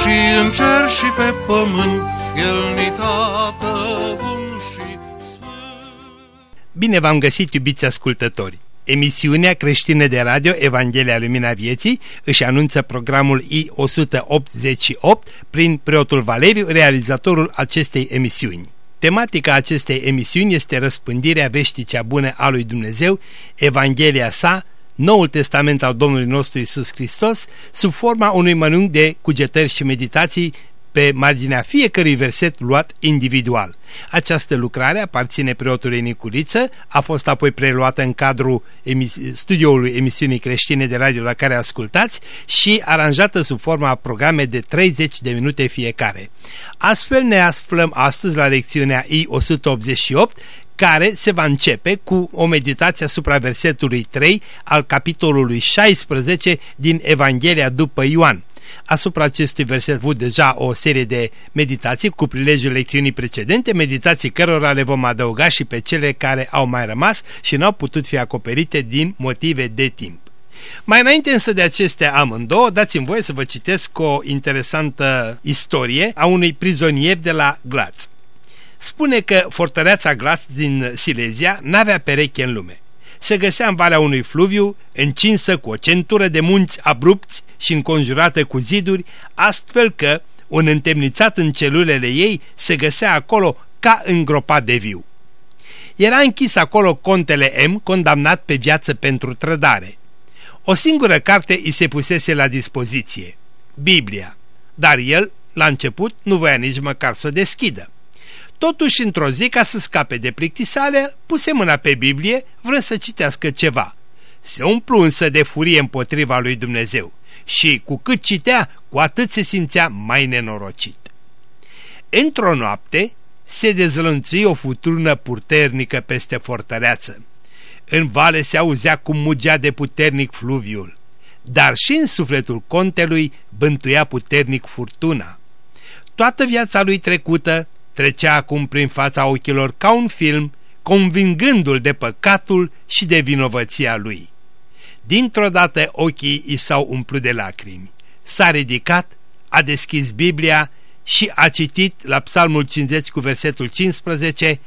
și în cer și pe pământ, El ni tată bun și sfânt. Bine v-am găsit, iubiți ascultători! Emisiunea creștină de radio Evanghelia Lumina Vieții își anunță programul I-188 prin preotul Valeriu, realizatorul acestei emisiuni. Tematica acestei emisiuni este răspândirea veștii cea bună a lui Dumnezeu, Evanghelia sa, Noul Testament al Domnului nostru Isus Hristos, sub forma unui mănânc de cugetări și meditații pe marginea fiecărui verset luat individual. Această lucrare aparține preotului Nicuriță, a fost apoi preluată în cadrul emis studioului emisiunii creștine de radio la care ascultați și aranjată sub forma programe de 30 de minute fiecare. Astfel ne aflăm astăzi la lecțiunea I-188, care se va începe cu o meditație asupra versetului 3 al capitolului 16 din Evanghelia după Ioan. Asupra acestui verset avut deja o serie de meditații cu prilejul lecțiunii precedente, meditații cărora le vom adăuga și pe cele care au mai rămas și n-au putut fi acoperite din motive de timp. Mai înainte însă de acestea amândouă, dați-mi voie să vă citesc o interesantă istorie a unui prizonier de la Glatz. Spune că fortăreața Glatz din Silezia n-avea pereche în lume se găsea în valea unui fluviu, încinsă cu o centură de munți abrupți și înconjurată cu ziduri, astfel că un întemnițat în celulele ei se găsea acolo ca îngropat de viu. Era închis acolo contele M, condamnat pe viață pentru trădare. O singură carte îi se pusese la dispoziție, Biblia, dar el, la început, nu voia nici măcar să o deschidă. Totuși, într-o zi, ca să scape de plictisale, puse mâna pe Biblie, vrând să citească ceva. Se umplu însă de furie împotriva lui Dumnezeu și, cu cât citea, cu atât se simțea mai nenorocit. Într-o noapte, se dezlănțui o futurnă puternică peste fortăreață. În vale se auzea cum mugea de puternic fluviul, dar și în sufletul contelui bântuia puternic furtuna. Toată viața lui trecută trecea acum prin fața ochilor ca un film, convingându-l de păcatul și de vinovăția lui. Dintr-o dată ochii i s-au umplut de lacrimi. S-a ridicat, a deschis Biblia și a citit la Psalmul 50 cu versetul 15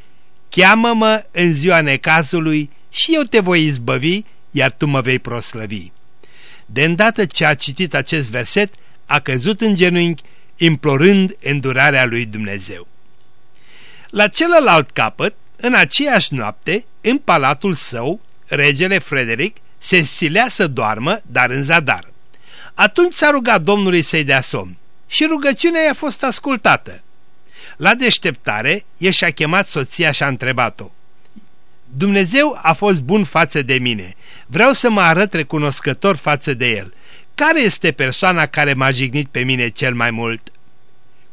Cheamă-mă în ziua necazului și eu te voi izbăvi, iar tu mă vei proslăvi. De îndată ce a citit acest verset, a căzut în genunchi, implorând îndurarea lui Dumnezeu. La celălalt capăt, în aceeași noapte, în palatul său, regele Frederic se silea să doarmă, dar în zadar. Atunci s-a rugat Domnului să-i dea somn și rugăciunea i-a fost ascultată. La deșteptare, el și-a chemat soția și a întrebat-o. Dumnezeu a fost bun față de mine. Vreau să mă arăt recunoscător față de el. Care este persoana care m-a jignit pe mine cel mai mult?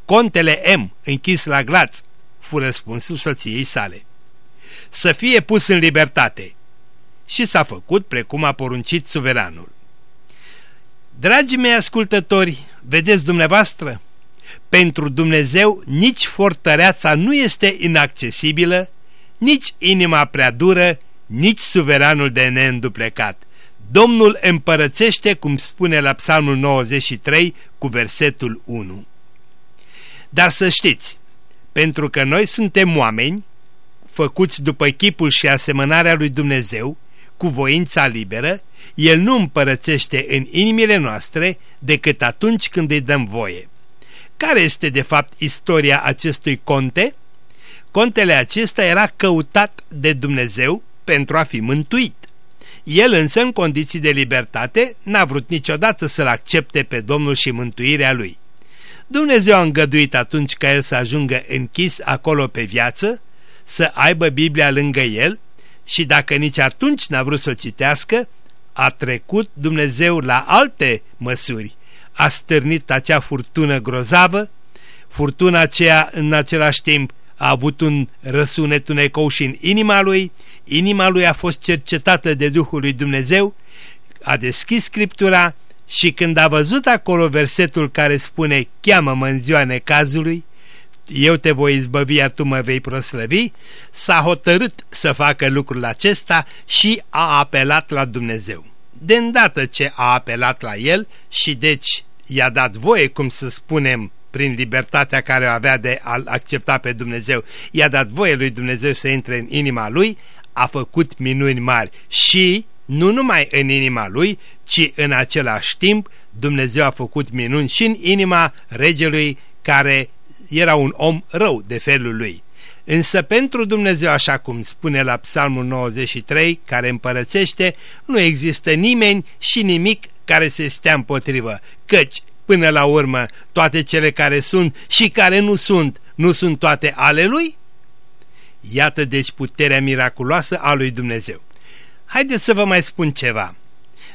Contele M, închis la glaț, fu răspunsul soției sale. Să fie pus în libertate. Și s-a făcut precum a poruncit suveranul. Dragii mei ascultători, vedeți dumneavoastră? Pentru Dumnezeu nici fortăreața nu este inaccesibilă, nici inima prea dură, nici suveranul de neînduplecat. Domnul împărățește, cum spune la psalmul 93 cu versetul 1. Dar să știți, pentru că noi suntem oameni făcuți după chipul și asemănarea lui Dumnezeu, cu voința liberă, El nu împărățește în inimile noastre decât atunci când îi dăm voie. Care este de fapt istoria acestui conte? Contele acesta era căutat de Dumnezeu pentru a fi mântuit. El însă, în condiții de libertate, n-a vrut niciodată să-L accepte pe Domnul și mântuirea lui. Dumnezeu a îngăduit atunci ca el să ajungă închis acolo pe viață, să aibă Biblia lângă el și dacă nici atunci n-a vrut să o citească, a trecut Dumnezeu la alte măsuri. a stârnit acea furtună grozavă, furtuna aceea în același timp a avut un răsunet, un ecou și în inima lui, inima lui a fost cercetată de Duhul lui Dumnezeu, a deschis Scriptura și când a văzut acolo versetul care spune cheamă-mă în ziua necazului, eu te voi izbăvi, iar tu mă vei proslăvi, s-a hotărât să facă lucrul acesta și a apelat la Dumnezeu. De îndată ce a apelat la el și deci i-a dat voie, cum să spunem, prin libertatea care o avea de a accepta pe Dumnezeu, i-a dat voie lui Dumnezeu să intre în inima lui, a făcut minuni mari și nu numai în inima lui, ci în același timp Dumnezeu a făcut minuni și în inima regelui care era un om rău de felul lui. Însă pentru Dumnezeu, așa cum spune la Psalmul 93, care împărățește, nu există nimeni și nimic care se stea împotrivă, căci, până la urmă, toate cele care sunt și care nu sunt, nu sunt toate ale lui? Iată deci puterea miraculoasă a lui Dumnezeu. Haideți să vă mai spun ceva.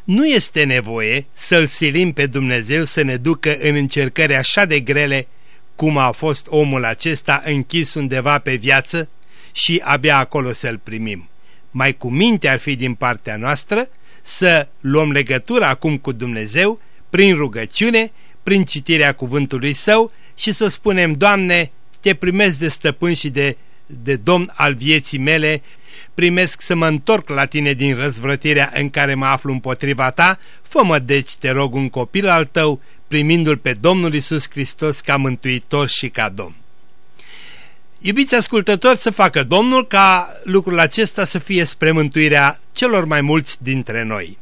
Nu este nevoie să-L silim pe Dumnezeu să ne ducă în încercări așa de grele cum a fost omul acesta închis undeva pe viață și abia acolo să-L primim. Mai cu minte ar fi din partea noastră să luăm legătura acum cu Dumnezeu prin rugăciune, prin citirea cuvântului Său și să spunem, Doamne, te primesc de stăpân și de, de domn al vieții mele primesc să mă întorc la tine din răzvrătirea în care mă aflu împotriva ta, fă-mă deci, te rog, un copil al tău, primindu-L pe Domnul Isus Hristos ca mântuitor și ca Domn. Iubiți ascultători, să facă Domnul ca lucrul acesta să fie spre mântuirea celor mai mulți dintre noi.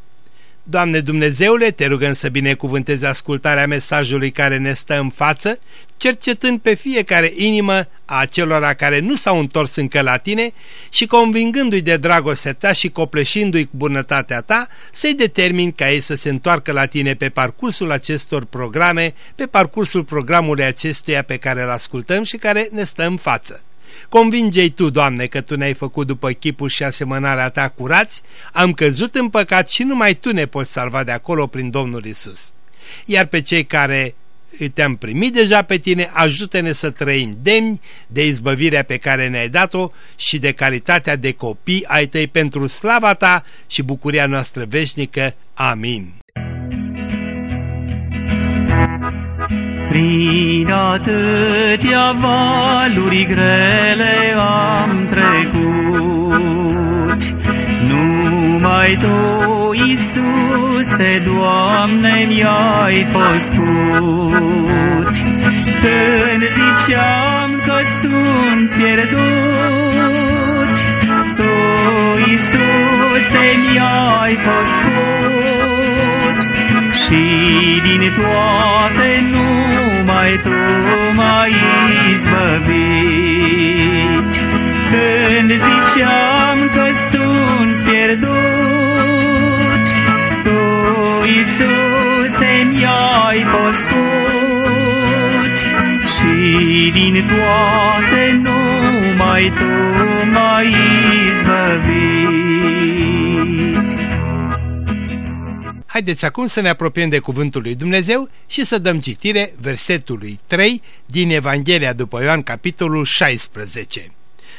Doamne Dumnezeule, te rugăm să binecuvântezi ascultarea mesajului care ne stă în față, cercetând pe fiecare inimă a celora care nu s-au întors încă la tine și convingându-i de dragostea ta și copleșindu-i cu bunătatea ta, să-i determini ca ei să se întoarcă la tine pe parcursul acestor programe, pe parcursul programului acestuia pe care îl ascultăm și care ne stă în față. Convinge-i Tu, Doamne, că Tu ne-ai făcut după chipul și asemănarea Ta curați, am căzut în păcat și numai Tu ne poți salva de acolo prin Domnul Isus. Iar pe cei care te-am primit deja pe tine, ajută-ne să trăim demni de izbăvirea pe care ne-ai dat-o și de calitatea de copii ai tăi pentru slava ta și bucuria noastră veșnică. Amin. Prin atâtea valuri grele am trecut, Numai Tu, Iisuse, Doamne, mi-ai păscut. Când ziceam că sunt pierdut, Tu, Iisuse, mi-ai păscut. Și din toate numai Tu m-ai izbăvit. Când ziceam că sunt pierdut, Tu, Iisuse, mi-ai păscut. Și din toate numai Tu m-ai izbăvit. Haideți acum să ne apropiem de Cuvântul lui Dumnezeu și să dăm citire versetului 3 din Evanghelia după Ioan, capitolul 16.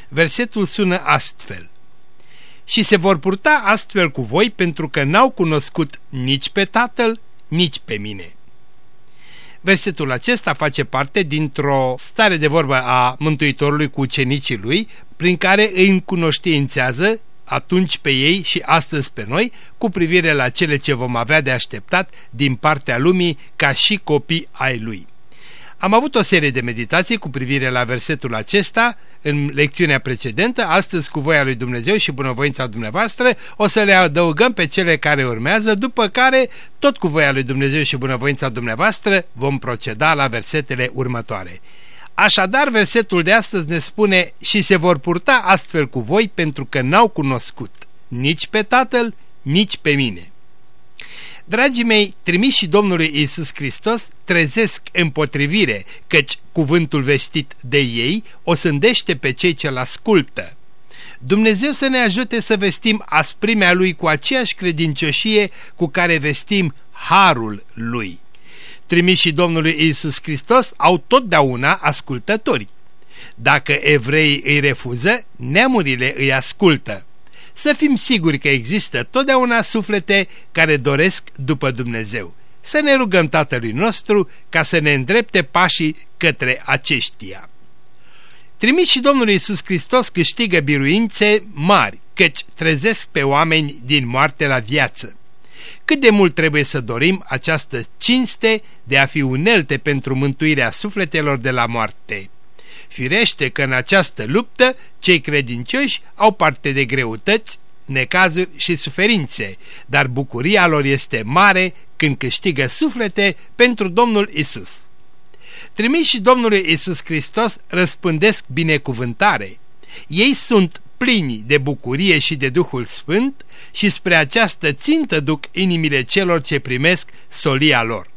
Versetul sună astfel. Și se vor purta astfel cu voi pentru că n-au cunoscut nici pe Tatăl, nici pe mine. Versetul acesta face parte dintr-o stare de vorbă a Mântuitorului cu ucenicii lui, prin care îi încunoștiințează atunci pe ei și astăzi pe noi cu privire la cele ce vom avea de așteptat din partea lumii ca și copii ai lui. Am avut o serie de meditații cu privire la versetul acesta în lecțiunea precedentă, astăzi cu voia lui Dumnezeu și bunăvoința dumneavoastră o să le adăugăm pe cele care urmează, după care, tot cu voia lui Dumnezeu și bunăvoința dumneavoastră, vom proceda la versetele următoare. Așadar, versetul de astăzi ne spune și se vor purta astfel cu voi pentru că n-au cunoscut nici pe Tatăl, nici pe mine. Dragii mei, trimiși Domnului Isus Hristos trezesc împotrivire, căci cuvântul vestit de ei o sândește pe cei ce-l ascultă. Dumnezeu să ne ajute să vestim asprimea Lui cu aceeași credincioșie cu care vestim harul Lui. Trimișii Domnului Isus Hristos au totdeauna ascultători. Dacă evreii îi refuză, neamurile îi ascultă. Să fim siguri că există totdeauna suflete care doresc după Dumnezeu. Să ne rugăm Tatălui nostru ca să ne îndrepte pașii către aceștia. Trimișii Domnului Isus Hristos câștigă biruințe mari, căci trezesc pe oameni din moarte la viață. Cât de mult trebuie să dorim această cinste de a fi unelte pentru mântuirea sufletelor de la moarte. Firește că în această luptă cei credincioși au parte de greutăți, necazuri și suferințe, dar bucuria lor este mare când câștigă suflete pentru Domnul Isus. Trimiși Domnului Isus Hristos răspândesc binecuvântare. Ei sunt plini de bucurie și de Duhul Sfânt și spre această țintă duc inimile celor ce primesc solia lor.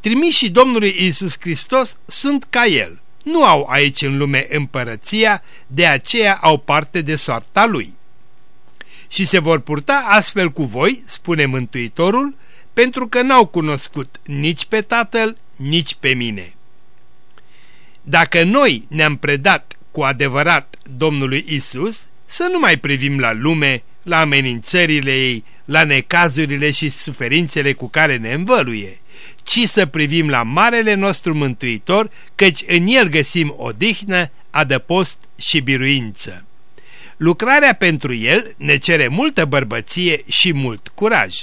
Trimișii Domnului Isus Hristos sunt ca El, nu au aici în lume împărăția, de aceea au parte de soarta Lui. Și se vor purta astfel cu voi, spune Mântuitorul, pentru că n-au cunoscut nici pe Tatăl, nici pe mine. Dacă noi ne-am predat cu adevărat Domnului Isus, să nu mai privim la lume, la amenințările ei, la necazurile și suferințele cu care ne învăluie, ci să privim la Marele nostru Mântuitor, căci în El găsim odihnă, adăpost și biruință. Lucrarea pentru El ne cere multă bărbăție și mult curaj.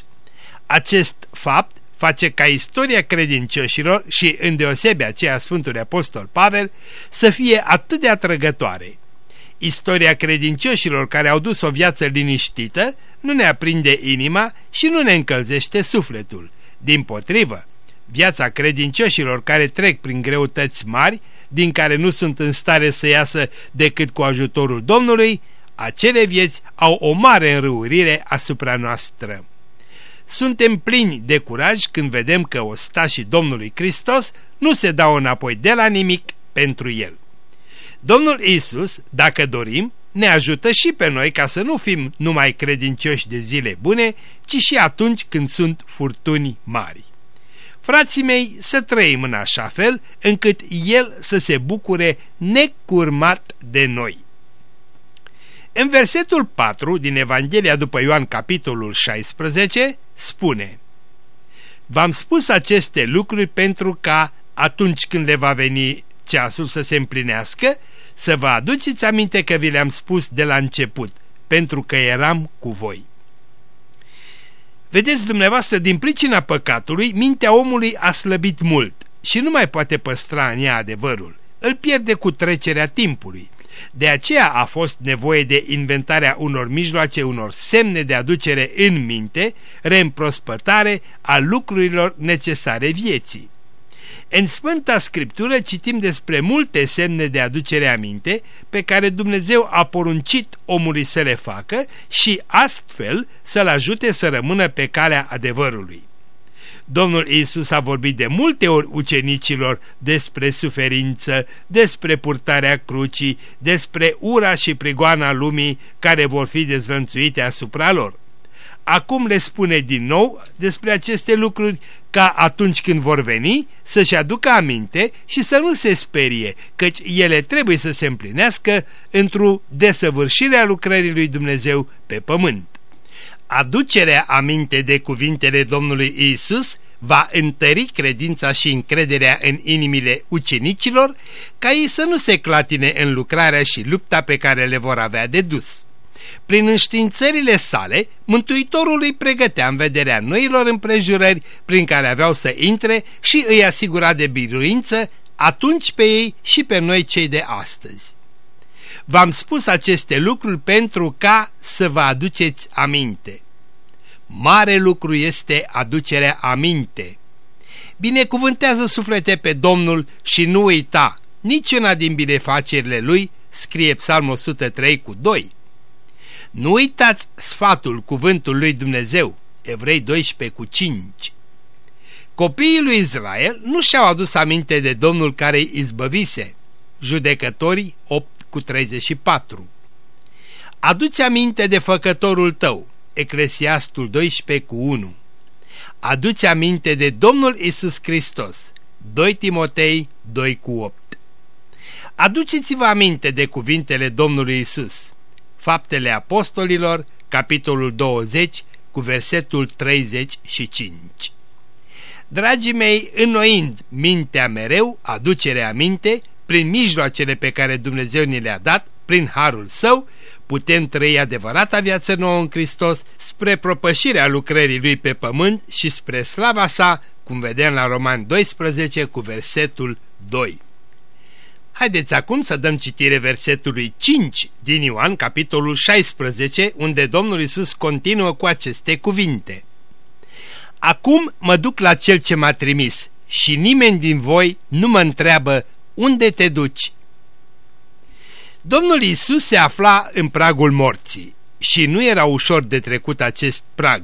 Acest fapt face ca istoria credincioșilor și îndeosebe aceea Sfântului Apostol Pavel să fie atât de atrăgătoare. Istoria credincioșilor care au dus o viață liniștită nu ne aprinde inima și nu ne încălzește sufletul. Din potrivă, viața credincioșilor care trec prin greutăți mari, din care nu sunt în stare să iasă decât cu ajutorul Domnului, acele vieți au o mare înrăurire asupra noastră. Suntem plini de curaj când vedem că ostașii Domnului Hristos nu se dau înapoi de la nimic pentru El. Domnul Isus, dacă dorim, ne ajută și pe noi ca să nu fim numai credincioși de zile bune, ci și atunci când sunt furtuni mari. Frații mei, să trăim în așa fel încât El să se bucure necurmat de noi. În versetul 4 din Evanghelia după Ioan capitolul 16 spune V-am spus aceste lucruri pentru ca atunci când le va veni ceasul să se împlinească, să vă aduceți aminte că vi le-am spus de la început, pentru că eram cu voi. Vedeți dumneavoastră, din pricina păcatului, mintea omului a slăbit mult și nu mai poate păstra în ea adevărul. Îl pierde cu trecerea timpului. De aceea a fost nevoie de inventarea unor mijloace, unor semne de aducere în minte, reîmprospătare a lucrurilor necesare vieții. În Sfânta Scriptură citim despre multe semne de aducere aminte pe care Dumnezeu a poruncit omului să le facă și astfel să-l ajute să rămână pe calea adevărului. Domnul Isus a vorbit de multe ori ucenicilor despre suferință, despre purtarea crucii, despre ura și prigoana lumii care vor fi dezvănțuite asupra lor. Acum le spune din nou despre aceste lucruri ca atunci când vor veni să-și aducă aminte și să nu se sperie, căci ele trebuie să se împlinească într-o desăvârșire a lucrării lui Dumnezeu pe pământ. Aducerea aminte de cuvintele Domnului Isus va întări credința și încrederea în inimile ucenicilor, ca ei să nu se clatine în lucrarea și lupta pe care le vor avea de dus. Prin înștiințările sale, Mântuitorul îi pregătea în vederea noilor împrejurări prin care aveau să intre și îi asigura de biruință atunci pe ei și pe noi cei de astăzi. V-am spus aceste lucruri pentru ca să vă aduceți aminte. Mare lucru este aducerea aminte. Binecuvântează suflete pe Domnul și nu uita niciuna din binefacerile lui, scrie Psalmul 103 cu 2. Nu uitați sfatul cuvântul lui Dumnezeu, Evrei 12 cu 5. Copiii lui Israel nu și-au adus aminte de Domnul care îi izbăvise, judecătorii 8 cu 34. Aduți aminte de făcătorul tău, Eclesiastul 12 cu 1. Aduți aminte de Domnul Isus Hristos. 2 Timotei 2 cu 8 Aduceți-vă aminte de cuvintele Domnului Isus. Faptele Apostolilor, capitolul 20, cu versetul 35. Dragii mei, înnoind mintea mereu, aducere aminte, prin mijloacele pe care Dumnezeu ni le-a dat, prin harul său, putem trăi adevărata viață nouă în Hristos spre propășirea lucrării Lui pe pământ și spre slava sa, cum vedem la Roman 12 cu versetul 2. Haideți acum să dăm citire versetului 5 din Ioan, capitolul 16, unde Domnul Isus continuă cu aceste cuvinte. Acum mă duc la Cel ce m-a trimis și nimeni din voi nu mă întreabă unde te duci. Domnul Isus se afla în pragul morții și nu era ușor de trecut acest prag,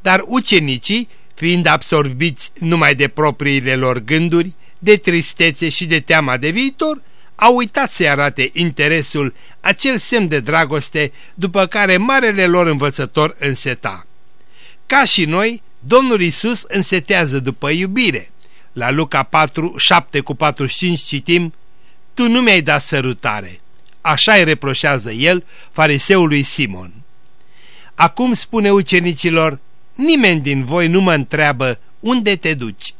dar ucenicii, fiind absorbiți numai de propriile lor gânduri, de tristețe și de teama de viitor, au uitat să-i arate interesul, acel semn de dragoste după care marele lor învățător înseta. Ca și noi, Domnul Isus însetează după iubire. La Luca 4, 7 cu 45 citim, Tu nu mi-ai dat sărutare. Așa îi reproșează el fariseului Simon. Acum spune ucenicilor, nimeni din voi nu mă întreabă unde te duci.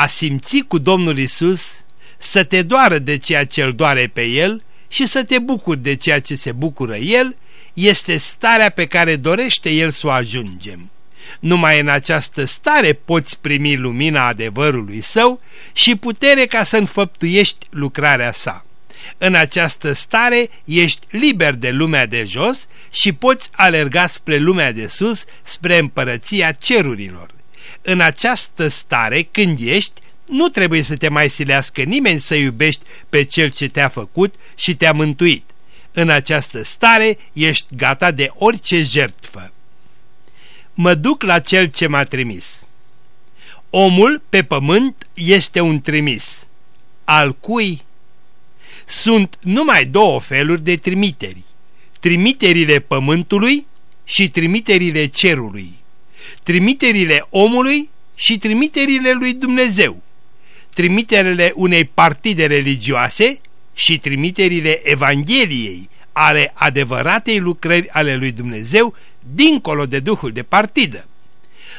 A simți cu Domnul Isus să te doară de ceea ce îl doare pe el și să te bucuri de ceea ce se bucură el, este starea pe care dorește el să o ajungem. Numai în această stare poți primi lumina adevărului său și putere ca să înfăptuiești lucrarea sa. În această stare ești liber de lumea de jos și poți alerga spre lumea de sus, spre împărăția cerurilor. În această stare, când ești, nu trebuie să te mai silească nimeni să iubești pe cel ce te-a făcut și te-a mântuit. În această stare ești gata de orice jertfă. Mă duc la cel ce m-a trimis. Omul pe pământ este un trimis. Al cui? Sunt numai două feluri de trimiteri. Trimiterile pământului și trimiterile cerului. Trimiterile omului și trimiterile lui Dumnezeu trimiterile unei partide religioase și trimiterile Evangheliei ale adevăratei lucrări ale lui Dumnezeu dincolo de duhul de partidă.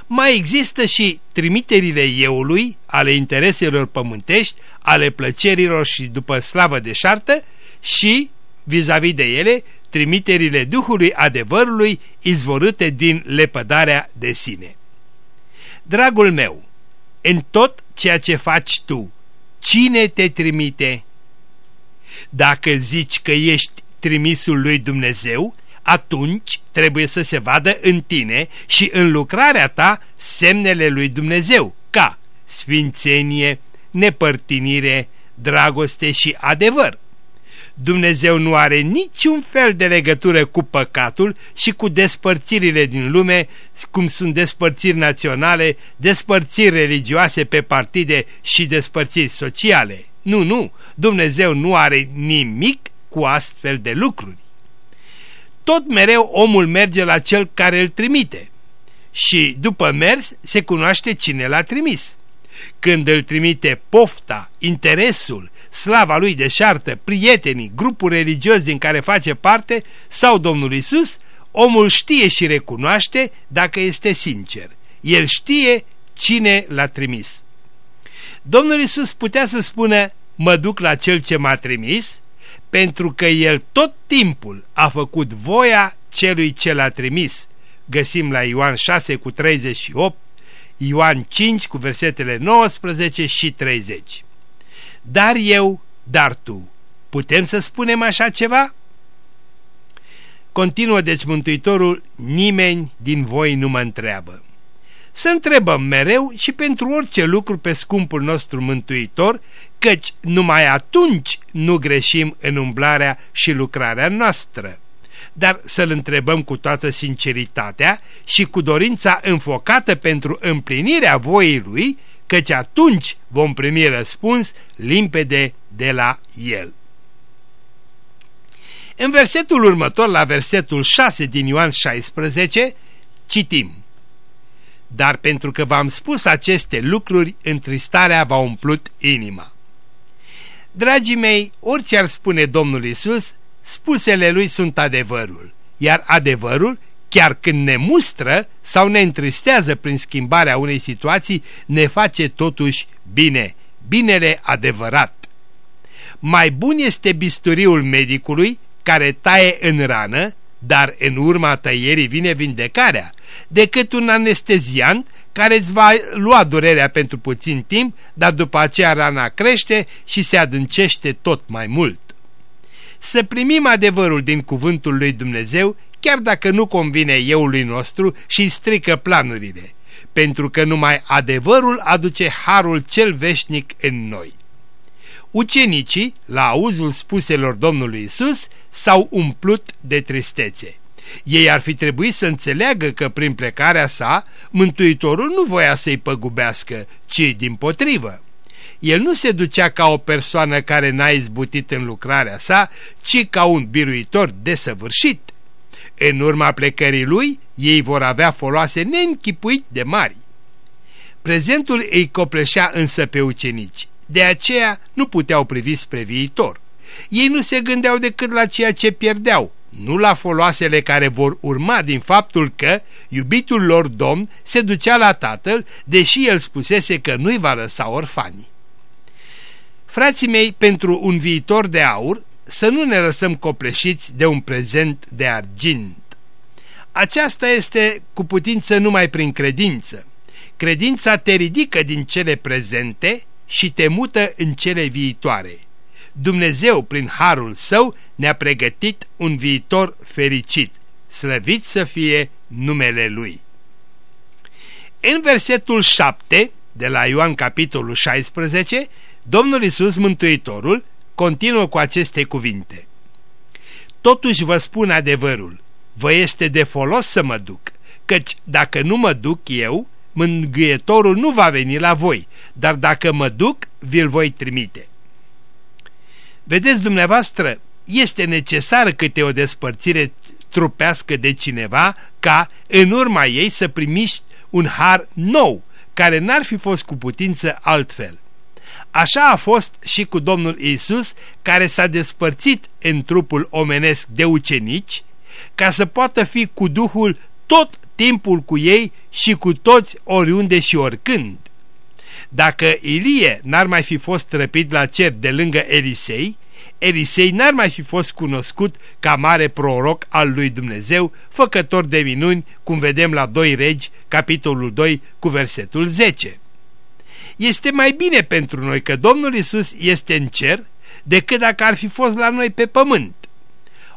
Mai există și trimiterile euului, ale intereselor pământești, ale plăcerilor și după slavă de șartă și, vis-a-vis -vis de ele, trimiterile Duhului adevărului izvorâte din lepădarea de sine. Dragul meu, în tot ceea ce faci tu, cine te trimite? Dacă zici că ești trimisul lui Dumnezeu, atunci trebuie să se vadă în tine și în lucrarea ta semnele lui Dumnezeu, ca sfințenie, nepărtinire, dragoste și adevăr. Dumnezeu nu are niciun fel de legătură cu păcatul și cu despărțirile din lume, cum sunt despărțiri naționale, despărțiri religioase pe partide și despărțiri sociale. Nu, nu, Dumnezeu nu are nimic cu astfel de lucruri. Tot mereu omul merge la cel care îl trimite și după mers se cunoaște cine l-a trimis. Când îl trimite pofta, interesul, slava lui deșartă, prietenii, grupul religios din care face parte sau Domnul Isus, omul știe și recunoaște dacă este sincer. El știe cine l-a trimis. Domnul Isus putea să spună, mă duc la cel ce m-a trimis, pentru că el tot timpul a făcut voia celui ce l-a trimis. Găsim la Ioan 6 cu 38, Ioan 5 cu versetele 19 și 30. Dar eu, dar tu, putem să spunem așa ceva? Continuă deci Mântuitorul, nimeni din voi nu mă întreabă. Să întrebăm mereu și pentru orice lucru pe scumpul nostru Mântuitor, căci numai atunci nu greșim în umblarea și lucrarea noastră dar să-L întrebăm cu toată sinceritatea și cu dorința înfocată pentru împlinirea voii Lui, căci atunci vom primi răspuns limpede de la El. În versetul următor, la versetul 6 din Ioan 16, citim dar pentru că v-am spus aceste lucruri, întristarea v-a umplut inima. Dragii mei, orice ar spune Domnul Isus, spusele lui sunt adevărul, iar adevărul, chiar când ne mustră sau ne întristează prin schimbarea unei situații, ne face totuși bine, binele adevărat. Mai bun este bisturiul medicului care taie în rană, dar în urma tăierii vine vindecarea, decât un anesteziant care îți va lua durerea pentru puțin timp, dar după aceea rana crește și se adâncește tot mai mult. Să primim adevărul din cuvântul lui Dumnezeu, chiar dacă nu convine euului nostru și strică planurile, pentru că numai adevărul aduce harul cel veșnic în noi. Ucenicii, la auzul spuselor Domnului Isus, s-au umplut de tristețe. Ei ar fi trebuit să înțeleagă că prin plecarea sa, Mântuitorul nu voia să-i păgubească, ci din potrivă. El nu se ducea ca o persoană care n-a izbutit în lucrarea sa, ci ca un biruitor desăvârșit. În urma plecării lui, ei vor avea foloase neînchipuit de mari. Prezentul îi copleșea însă pe ucenici, de aceea nu puteau privi spre viitor. Ei nu se gândeau decât la ceea ce pierdeau, nu la foloasele care vor urma din faptul că iubitul lor domn se ducea la tatăl, deși el spusese că nu-i va lăsa orfanii. Frații mei, pentru un viitor de aur, să nu ne lăsăm copleșiți de un prezent de argint. Aceasta este cu putință numai prin credință. Credința te ridică din cele prezente și te mută în cele viitoare. Dumnezeu, prin harul său, ne-a pregătit un viitor fericit. Slăvit să fie numele Lui. În versetul 7 de la Ioan capitolul 16, Domnul Isus Mântuitorul continuă cu aceste cuvinte. Totuși vă spun adevărul, vă este de folos să mă duc, căci dacă nu mă duc eu, mângâietorul nu va veni la voi, dar dacă mă duc, vi-l voi trimite. Vedeți dumneavoastră, este necesară câte o despărțire trupească de cineva ca în urma ei să primiști un har nou, care n-ar fi fost cu putință altfel. Așa a fost și cu Domnul Isus, care s-a despărțit în trupul omenesc de ucenici, ca să poată fi cu Duhul tot timpul cu ei și cu toți oriunde și oricând. Dacă Ilie n-ar mai fi fost răpit la cer de lângă Elisei, Elisei n-ar mai fi fost cunoscut ca mare proroc al lui Dumnezeu, făcător de minuni, cum vedem la 2 regi, capitolul 2, cu versetul 10. Este mai bine pentru noi că Domnul Isus este în cer decât dacă ar fi fost la noi pe pământ.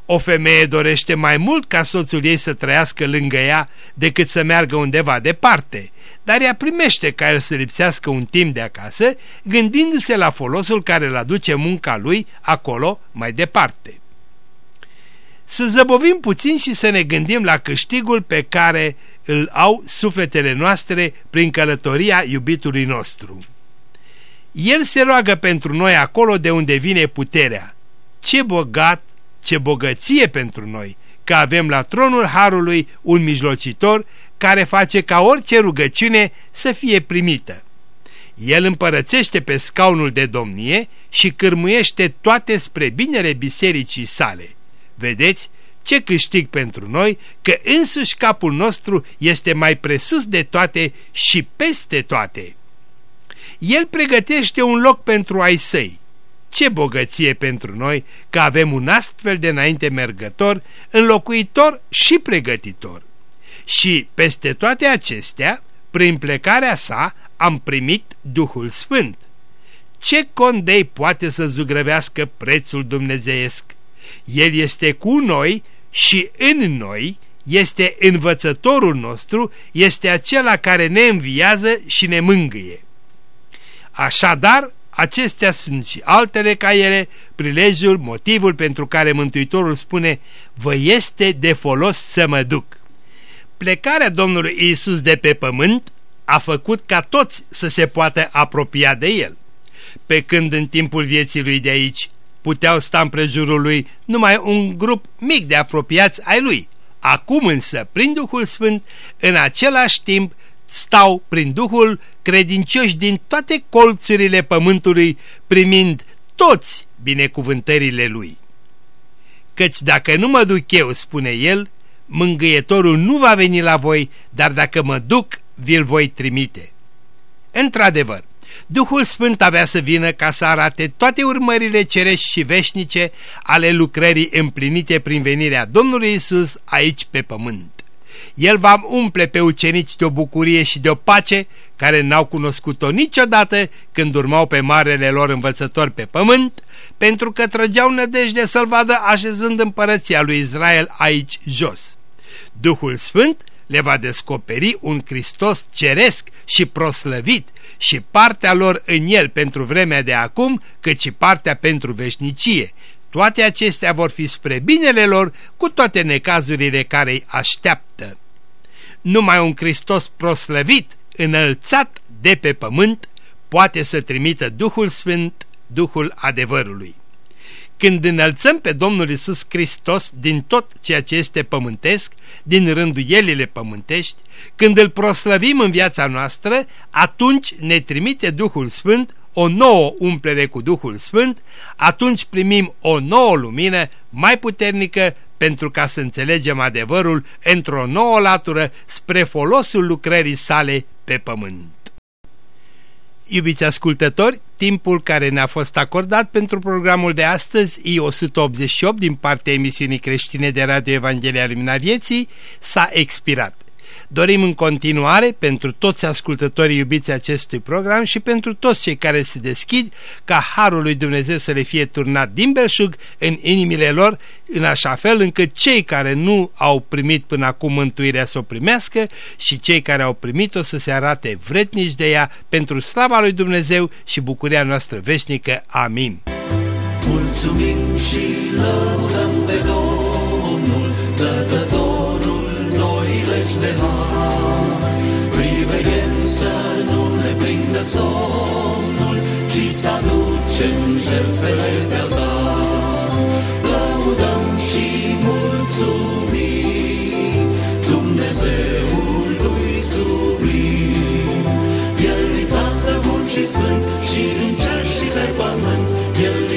O femeie dorește mai mult ca soțul ei să trăiască lângă ea decât să meargă undeva departe, dar ea primește ca el să lipsească un timp de acasă, gândindu-se la folosul care îl aduce munca lui acolo mai departe. Să zăbovim puțin și să ne gândim la câștigul pe care îl au sufletele noastre prin călătoria iubitului nostru. El se roagă pentru noi acolo de unde vine puterea. Ce bogat ce bogăție pentru noi că avem la tronul Harului un mijlocitor care face ca orice rugăciune să fie primită. El împărățește pe scaunul de domnie și cârmuiește toate spre binele bisericii sale. Vedeți ce câștig pentru noi că însuși capul nostru este mai presus de toate și peste toate. El pregătește un loc pentru ai săi ce bogăție pentru noi că avem un astfel de înainte mergător, înlocuitor și pregătitor. Și peste toate acestea, prin plecarea sa, am primit Duhul Sfânt. Ce condei poate să zugrăvească prețul dumnezeiesc? El este cu noi și în noi, este învățătorul nostru, este acela care ne înviază și ne mângâie. Așadar, Acestea sunt și altele ca ele, prilejul, motivul pentru care Mântuitorul spune, vă este de folos să mă duc. Plecarea Domnului Isus de pe pământ a făcut ca toți să se poată apropia de El. Pe când în timpul vieții lui de aici puteau sta în prejurul lui numai un grup mic de apropiați ai lui. Acum însă, prin Duhul Sfânt, în același timp, stau prin Duhul credincioși din toate colțurile pământului, primind toți binecuvântările Lui. Căci dacă nu mă duc eu, spune el, mângâietorul nu va veni la voi, dar dacă mă duc, vi-l voi trimite. Într-adevăr, Duhul Sfânt avea să vină ca să arate toate urmările cerești și veșnice ale lucrării împlinite prin venirea Domnului Isus aici pe pământ. El va umple pe ucenici de o bucurie și de o pace care n-au cunoscut-o niciodată când urmau pe marele lor învățător pe pământ, pentru că trăgeau nădejde să-l vadă așezând împărăția lui Israel aici jos. Duhul Sfânt le va descoperi un Hristos ceresc și proslăvit și partea lor în el pentru vremea de acum, cât și partea pentru veșnicie. Toate acestea vor fi spre binele lor cu toate necazurile care îi așteaptă. Numai un Hristos proslăvit, înălțat de pe pământ, poate să trimită Duhul Sfânt, Duhul adevărului. Când înălțăm pe Domnul Isus Hristos din tot ceea ce este pământesc, din rânduielile pământești, când îl proslăvim în viața noastră, atunci ne trimite Duhul Sfânt o nouă umplere cu Duhul Sfânt, atunci primim o nouă lumină mai puternică pentru ca să înțelegem adevărul într-o nouă latură spre folosul lucrării sale pe pământ. Iubiți ascultători, timpul care ne-a fost acordat pentru programul de astăzi, I-188 din partea emisiunii creștine de Radio Evanghelia Lumina Vieții, s-a expirat. Dorim în continuare pentru toți ascultătorii iubiți acestui program și pentru toți cei care se deschid ca Harul lui Dumnezeu să le fie turnat din belșug în inimile lor în așa fel încât cei care nu au primit până acum mântuirea să o primească și cei care au primit-o să se arate vretnici de ea pentru slava lui Dumnezeu și bucuria noastră veșnică. Amin. Mulțumim și lăudăm somnul, ci să aducem jertfele pe altar. Lăudăm și mulțumim Dumnezeului sublim. El e Tată bun și sfânt și în cer și pe pământ, El